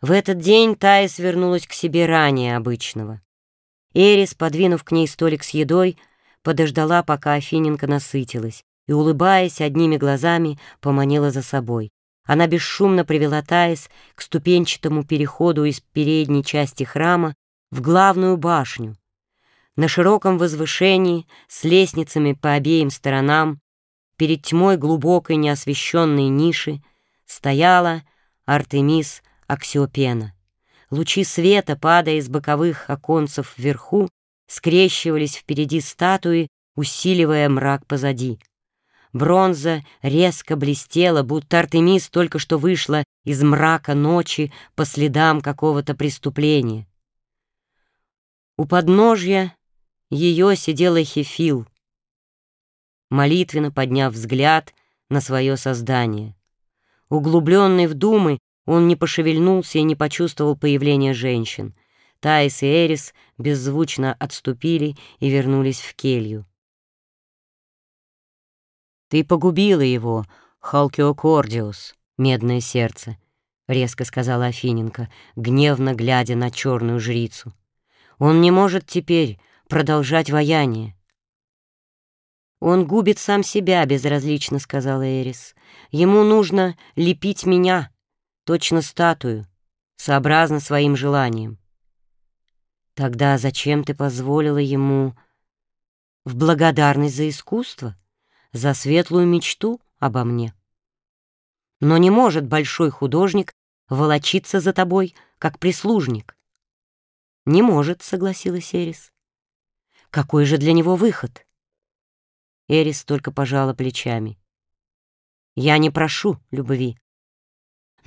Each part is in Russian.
В этот день Таис вернулась к себе ранее обычного. Эрис, подвинув к ней столик с едой, подождала, пока Афиненко насытилась, и, улыбаясь одними глазами, поманила за собой. Она бесшумно привела Таис к ступенчатому переходу из передней части храма в главную башню. На широком возвышении, с лестницами по обеим сторонам, перед тьмой глубокой неосвещенной ниши, стояла Артемис Аксиопена. Лучи света, падая из боковых оконцев вверху, скрещивались впереди статуи, усиливая мрак позади. Бронза резко блестела, будто Артемис только что вышла из мрака ночи по следам какого-то преступления. У подножья ее сидела Хефил, молитвенно подняв взгляд на свое создание. Углубленный в думы, он не пошевельнулся и не почувствовал появления женщин. Таис и Эрис беззвучно отступили и вернулись в келью. «Ты погубила его, Халкиокордиус, медное сердце», — резко сказала Афиненко, гневно глядя на черную жрицу. «Он не может теперь продолжать вояние». «Он губит сам себя», — безразлично сказала Эрис. «Ему нужно лепить меня» точно статую, сообразно своим желаниям. Тогда зачем ты позволила ему в благодарность за искусство, за светлую мечту обо мне? Но не может большой художник волочиться за тобой, как прислужник. Не может, согласилась Эрис. Какой же для него выход? Эрис только пожала плечами. Я не прошу любви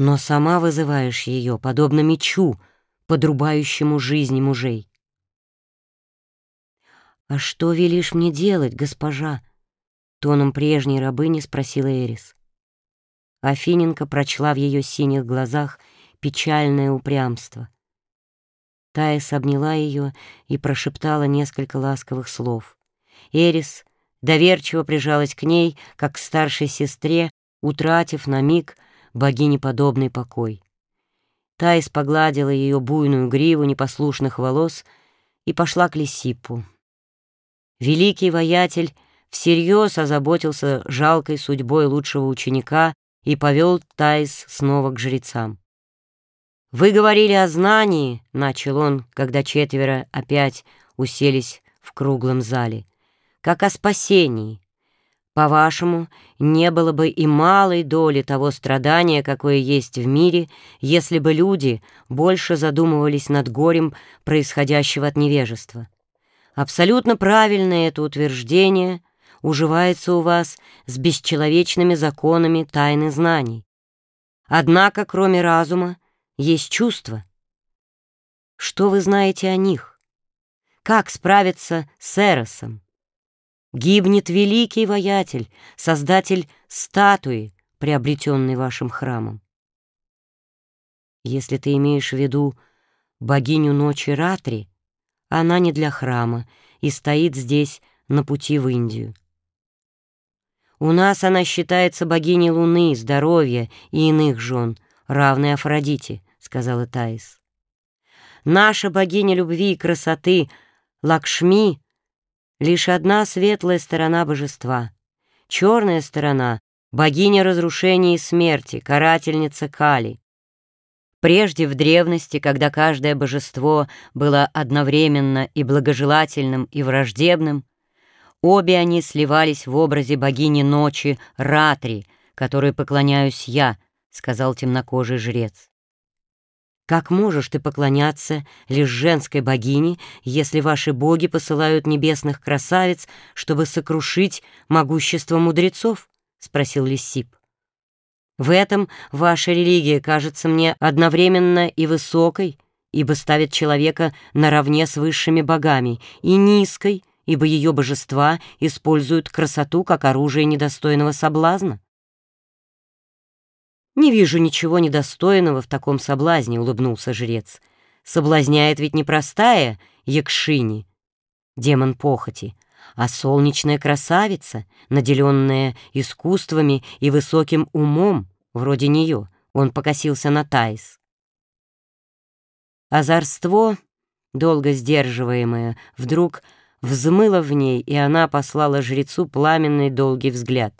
но сама вызываешь ее, подобно мечу, подрубающему жизни мужей. «А что велишь мне делать, госпожа?» — тоном прежней рабыни спросила Эрис. Афиненко прочла в ее синих глазах печальное упрямство. Таис обняла ее и прошептала несколько ласковых слов. Эрис доверчиво прижалась к ней, как к старшей сестре, утратив на миг — богинеподобный покой. Таис погладила ее буйную гриву непослушных волос и пошла к Лисипу. Великий воятель всерьез озаботился жалкой судьбой лучшего ученика и повел Таис снова к жрецам. «Вы говорили о знании», — начал он, когда четверо опять уселись в круглом зале, «как о спасении, по-вашему, не было бы и малой доли того страдания, какое есть в мире, если бы люди больше задумывались над горем, происходящего от невежества. Абсолютно правильное это утверждение уживается у вас с бесчеловечными законами тайны знаний. Однако, кроме разума, есть чувства. Что вы знаете о них? Как справиться с Эросом? Гибнет великий воятель, создатель статуи, приобретенной вашим храмом. Если ты имеешь в виду богиню ночи Ратри, она не для храма и стоит здесь на пути в Индию. У нас она считается богиней луны, здоровья и иных жен, равной Афродите, сказала Таис. Наша богиня любви и красоты Лакшми лишь одна светлая сторона божества. Черная сторона — богиня разрушения и смерти, карательница Кали. Прежде в древности, когда каждое божество было одновременно и благожелательным, и враждебным, обе они сливались в образе богини ночи Ратри, которой поклоняюсь я, — сказал темнокожий жрец. Как можешь ты поклоняться лишь женской богине, если ваши боги посылают небесных красавиц, чтобы сокрушить могущество мудрецов? — спросил Лисип. В этом ваша религия кажется мне одновременно и высокой, ибо ставит человека наравне с высшими богами, и низкой, ибо ее божества используют красоту как оружие недостойного соблазна. «Не вижу ничего недостойного в таком соблазне», — улыбнулся жрец. «Соблазняет ведь не простая Якшини, демон похоти, а солнечная красавица, наделенная искусствами и высоким умом, вроде нее». Он покосился на Таис. Озорство, долго сдерживаемое, вдруг взмыло в ней, и она послала жрецу пламенный долгий взгляд.